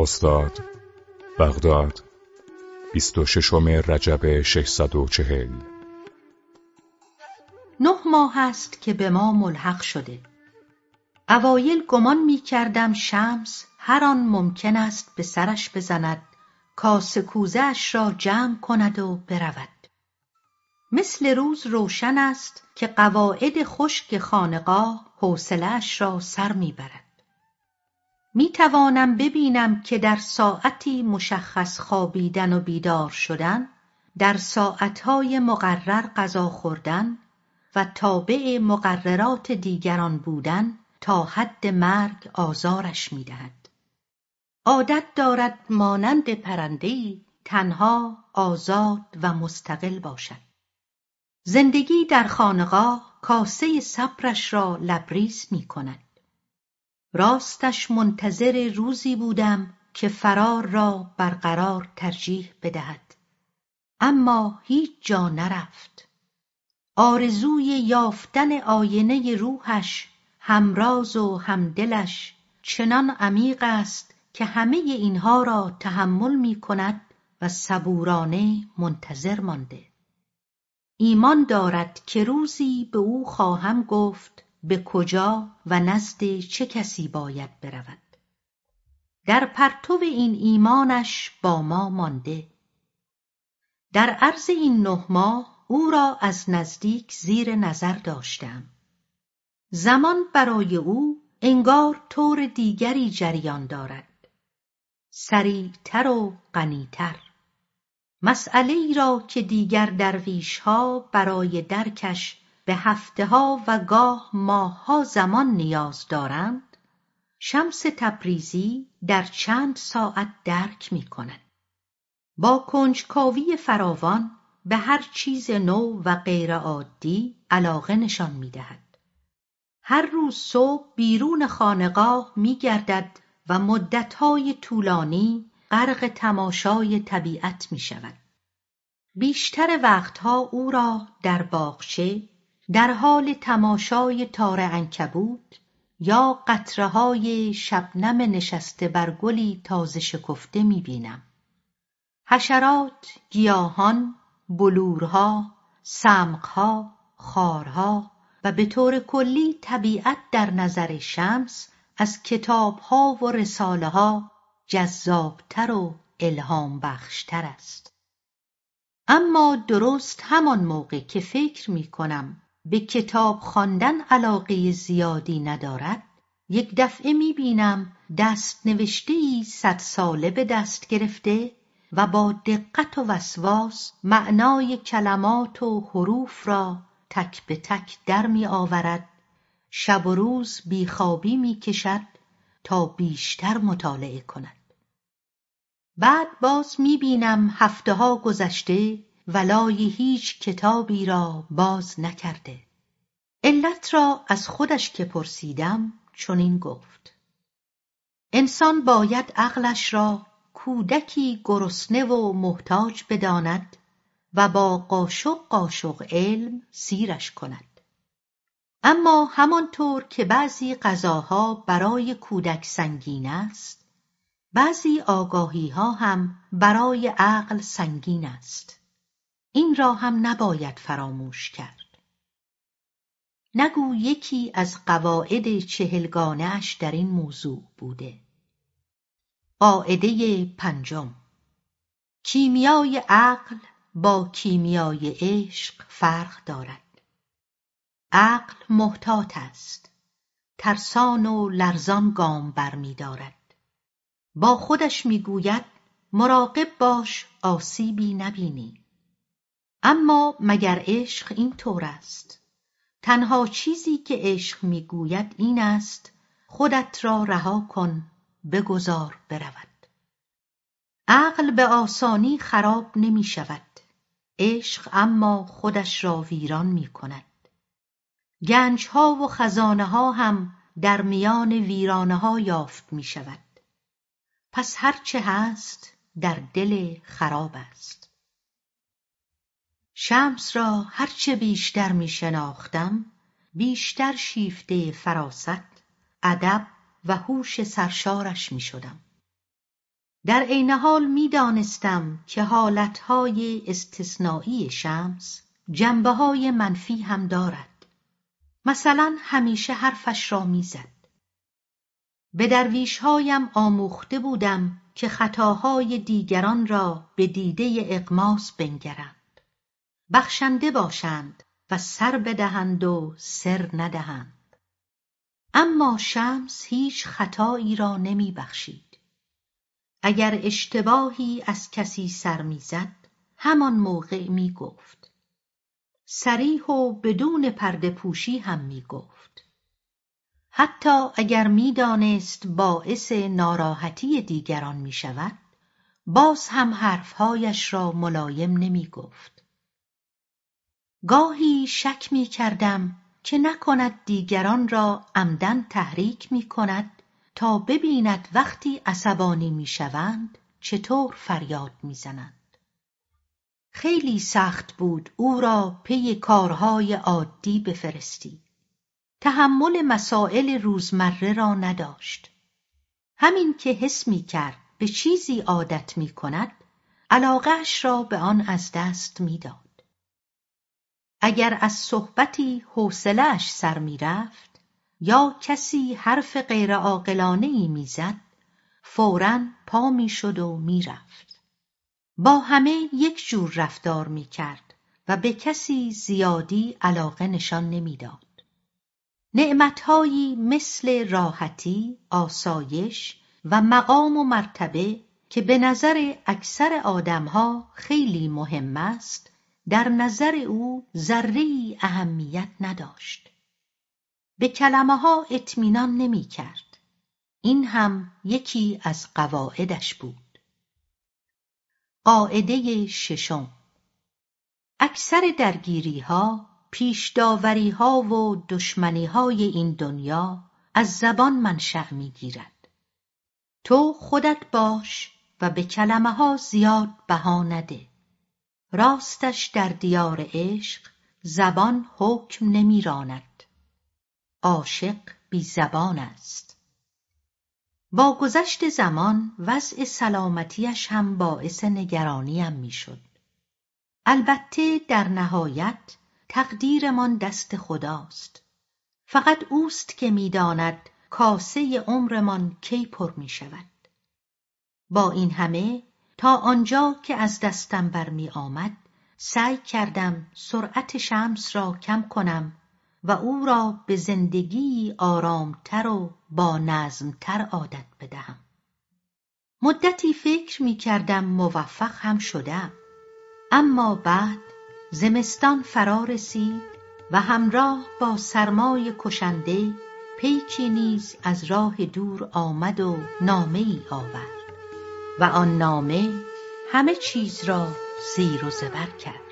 استاد بغداد 26 رجب 640 نه ماه است که به ما ملحق شده. اوایل گمان می کردم شمس هر آن ممکن است به سرش بزند کاسه کوزه اش را جمع کند و برود. مثل روز روشن است که قواعد خشک خانقاه حوصله اش را سر می می توانم ببینم که در ساعتی مشخص خوابیدن و بیدار شدن در ساعتهای مقرر غذا خوردن و تابع مقررات دیگران بودن تا حد مرگ آزارش می دهد. عادت دارد مانند پرندهای تنها آزاد و مستقل باشد. زندگی در خانقاه کاسه صبرش را لبریز می کند. راستش منتظر روزی بودم که فرار را برقرار ترجیح بدهد. اما هیچ جا نرفت. آرزوی یافتن آینه روحش همراز و همدلش چنان عمیق است که همه اینها را تحمل می کند و صبورانه منتظر مانده. ایمان دارد که روزی به او خواهم گفت به کجا و نزد چه کسی باید برود. در پرتو این ایمانش با ما مانده. در عرض این نه ماه او را از نزدیک زیر نظر داشتم. زمان برای او انگار طور دیگری جریان دارد. سریعتر و غنیتر. مسئله ای را که دیگر درویشها برای درکش به هفتهها و گاه ماهها زمان نیاز دارند شمس تبریزی در چند ساعت درک می کند. با کنجکاوی فراوان به هر چیز نو و غیرعادی علاقه نشان می دهد. هر روز صبح بیرون خانقاه می گردد و مدتهای طولانی غرق تماشای طبیعت می شود. بیشتر وقتها او را در باغچه در حال تماشای تار عنکبوت یا های شبنم نشسته بر گلی تازه شکفته می‌بینم. حشرات گیاهان بلورها سمقها خارها و به طور کلی طبیعت در نظر شمس از کتابها و رساله ها جذابتر و الهام بخشتر است. اما درست همان موقع که فکر می کنم به کتاب خواندن علاقه زیادی ندارد یک دفعه می‌بینم دست نوشته ای صد ساله به دست گرفته و با دقت و وسواس معنای کلمات و حروف را تک به تک در می آورد شب و روز بیخوابی می کشد تا بیشتر مطالعه کند. بعد باز می بینم هفته ها گذشته ولای هیچ کتابی را باز نکرده. علت را از خودش که پرسیدم چنین گفت. انسان باید عقلش را کودکی گرسنه و محتاج بداند و با قاشق قاشق علم سیرش کند. اما همانطور که بعضی غذاها برای کودک سنگین است بعضی آگاهیها هم برای عقل سنگین است. این را هم نباید فراموش کرد. نگو یکی از قواعد چهلگانه اش در این موضوع بوده. قاعده پنجم. کیمیای عقل با کیمیای عشق فرق دارد. عقل محتاط است. ترسان و لرزان گام برمیدارد. با خودش می‌گوید مراقب باش آسیبی نبینی. اما مگر عشق این طور است؟ تنها چیزی که عشق می‌گوید این است خودت را رها کن بگذار برود. عقل به آسانی خراب نمی شود. عشق اما خودش را ویران می کند. گنجها و خزانه ها هم در میان ویرانه ها یافت می شود. پس هرچه هست در دل خراب است. شمس را هرچه بیشتر می شناختم بیشتر شیفته فراست ادب و هوش سرشارش می شدم در عین حال می‌دانستم که حالتهای استثنایی شمس جنبه های منفی هم دارد. مثلا همیشه حرفش را می‌زد. به درویشهایم آموخته بودم که خطاهای دیگران را به دیده اقماس بنگرند بخشنده باشند و سر بدهند و سر ندهند. اما شمس هیچ خطایی را نمی بخشید. اگر اشتباهی از کسی سر می‌زد همان موقع می گفت. سریح و بدون پرده پوشی هم می گفت. حتی اگر می‌دانست باعث ناراحتی دیگران می شود باز هم حرفهایش را ملایم نمی گفت. گاهی شک می کردم که نکند دیگران را عمدن تحریک می کند تا ببیند وقتی عصبانی می شوند چطور فریاد می زنند. خیلی سخت بود او را پی کارهای عادی بفرستی. تحمل مسائل روزمره را نداشت. همین که حس می کرد به چیزی عادت می کند علاقهش را به آن از دست می‌داد. اگر از صحبتی حوصلهاش سر می‌رفت یا کسی حرف غیرعاقلانهای می‌زد فورا پا می‌شد و می‌رفت. با همه یک جور رفتار می‌کرد و به کسی زیادی علاقه نشان نمی‌داد. نعمتهایی مثل راحتی، آسایش و مقام و مرتبه که به نظر اکثر آدمها خیلی مهم است در نظر او ذره اهمیت نداشت. به کلمه ها اطمینان نمی کرد این هم یکی از قواعدش بود. قاعده ششم. اکثر درگیری ها پیش ها و دشمنی های این دنیا از زبان منشأ می گیرد تو خودت باش و به کلمه ها زیاد بها نده. راستش در دیار عشق زبان حکم نمیراند. عاشق بی زبان است. با گذشت زمان وضع سلامتیش هم باعث نگرانیم می‌شد. البته در نهایت تقدیرمان دست خداست. فقط اوست که می‌داند کاسه عمرمان کی پر می شود با این همه تا آنجا که از دستم برمی آمد سعی کردم سرعت شمس را کم کنم و او را به زندگی آرامتر و با نظمتر عادت بدهم. مدتی فکر می کردم موفق هم شدم. اما بعد زمستان فرا رسید و همراه با سرمای کشنده پیکی نیز از راه دور آمد و نامه ای آورد. و آن نامه همه چیز را زیر و زبر کرد.